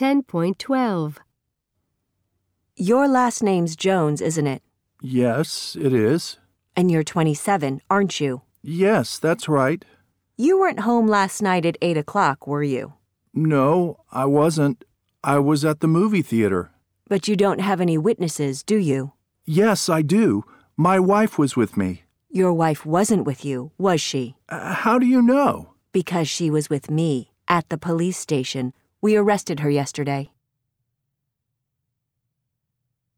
10.12. Your last name's Jones, isn't it? Yes, it is. And you're 27, aren't you? Yes, that's right. You weren't home last night at 8 o'clock, were you? No, I wasn't. I was at the movie theater. But you don't have any witnesses, do you? Yes, I do. My wife was with me. Your wife wasn't with you, was she? Uh, how do you know? Because she was with me at the police station. We arrested her yesterday.